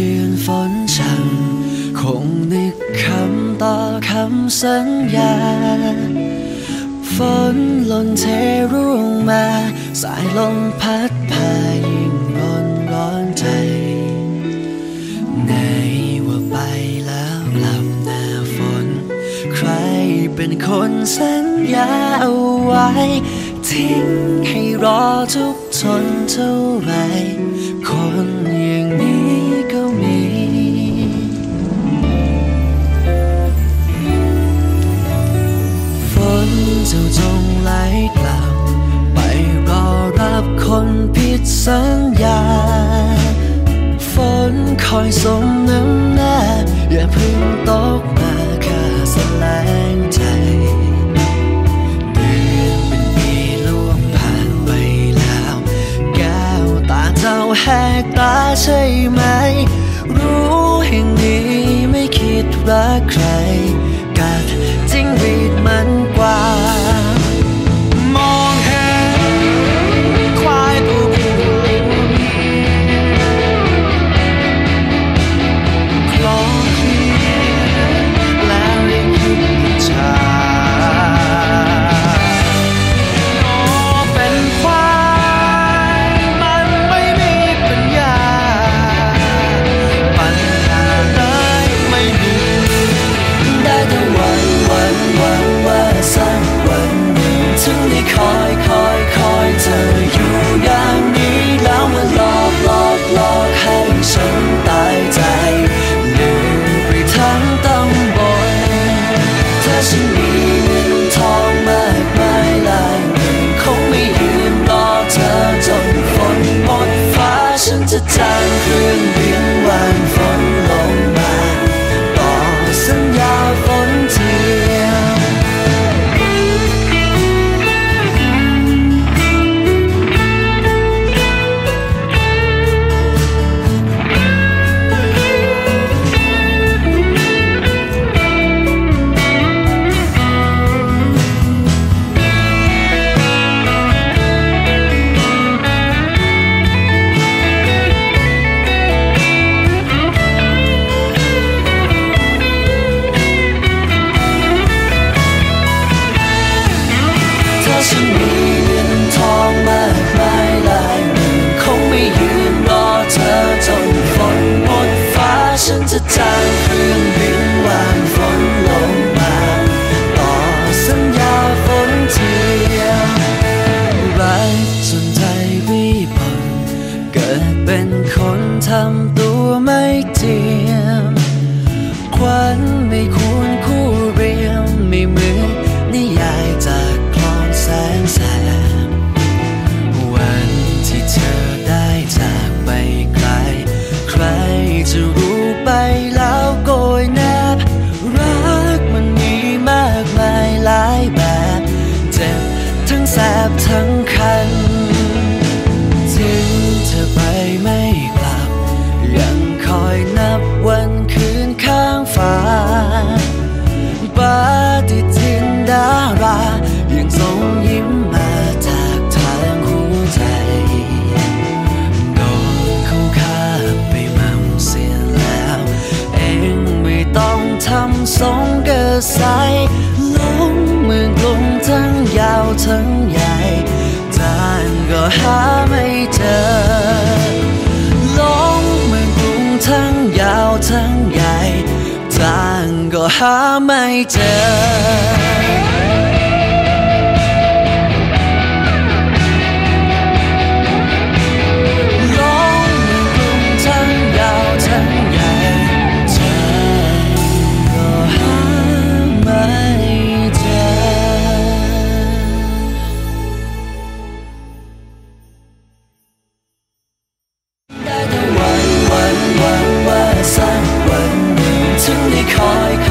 เดือนฝนช่างคงนึกคำต่อคำสัญญา ฝนหล่นเทร่วมา สายลมพัดพายิ่งร้อนร้อนใจไนว่าไปแล้วกลับหน้าฝน ใครเป็นคนสัญญาเอาไว้ ทิ้งให้รอทุกทนเท่าไร คนอย่างนี้ก็มี ฝนจะจงไหลกลับ ไปรอรับคนผิดสัญญา ฝนคอยสมน้ำหน้า อย่าพึ่งตกมาค่าสลาย แค่ตาใช่ไหม รู้แห่งนี้ไม่คิดรักใคร หลงเมืองกลงทั้งยาวทั้งใหญ่จานก็หาไม่เจอหลงเมืองกรุงทั้งยาวทั้งใหญ่จานก็หาไม่เจอ คอย